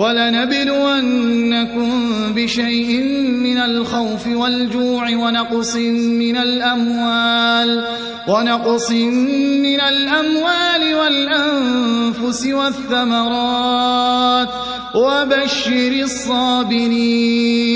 وَلَنَبْلُوَنَّكُم بِشَيْءٍ مِّنَ الْخَوْفِ وَالْجُوعِ وَنَقْصٍ مِّنَ الْأَمْوَالِ وَالْأَنفُسِ وَالثَّمَرَاتِ ۗ. وَبَشِّرِ الصَّابِرِينَ.